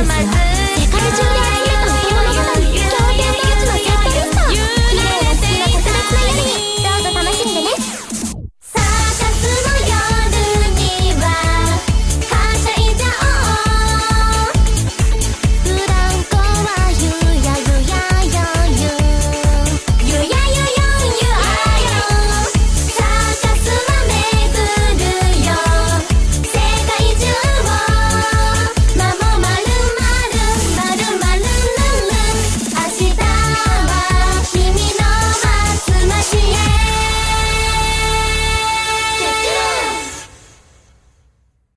my myself.